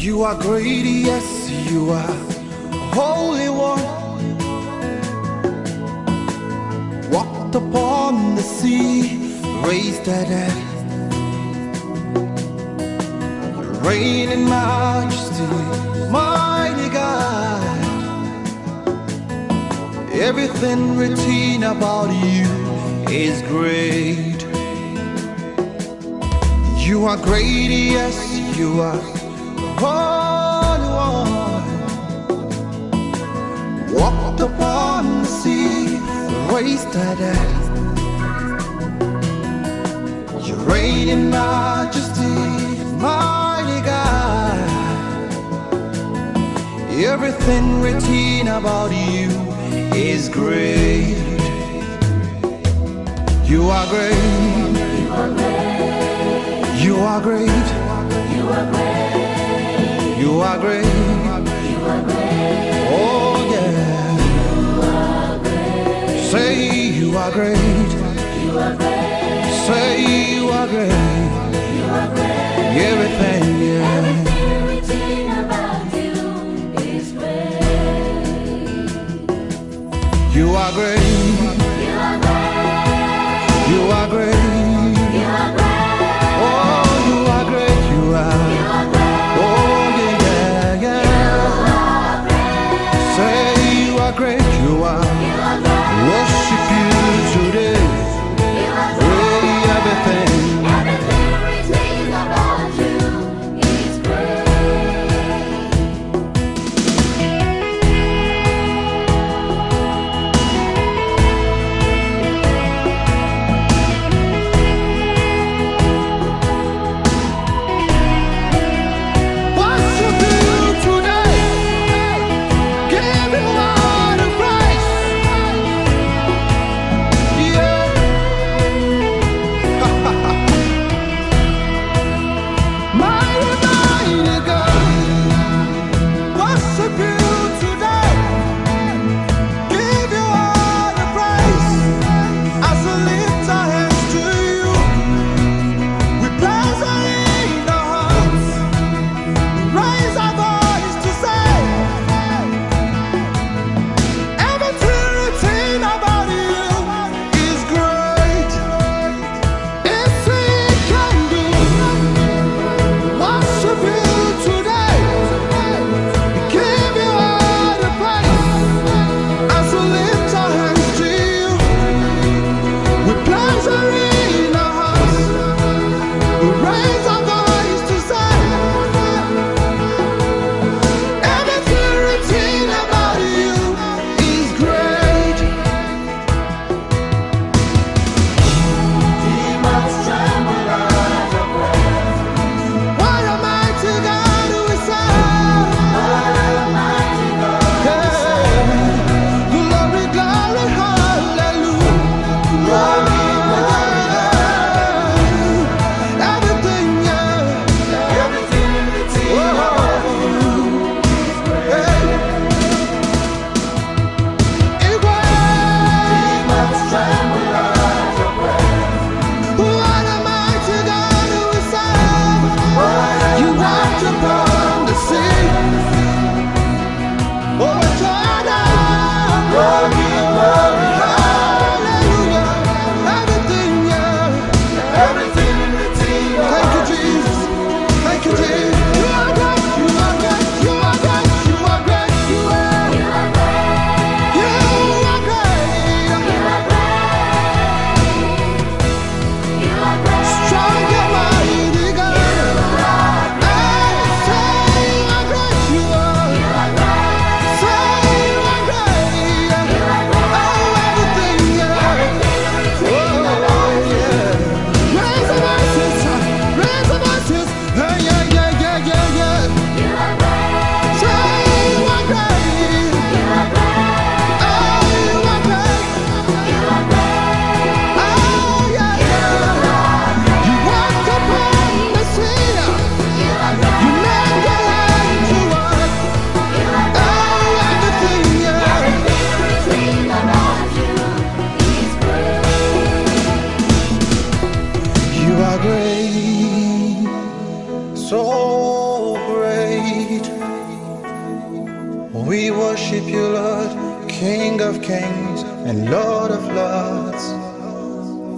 You are great, yes, you are Holy One. Walked upon the sea, raised the dead. Reign in majesty, mighty God. Everything written about you is great. You are great, yes, you are Holy One. Walked upon the sea, raised the dead. You reign in majesty, mighty God. Everything written about you is great. You are great. You are great. You are great. You are great. You are great. Oh yeah. Say you are great. You are great. Say you are great. You are great. Everything, great. You are. You are great. Worship worship you, Lord, King of kings and Lord of lords.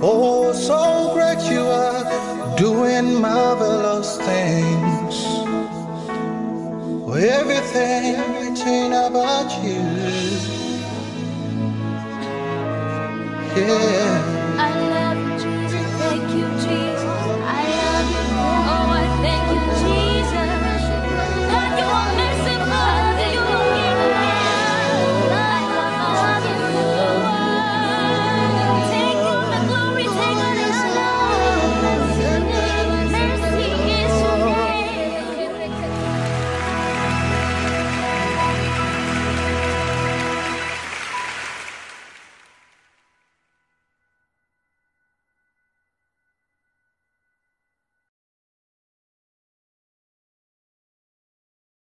Oh, so great you are, doing marvelous things. Everything written about you. Yeah.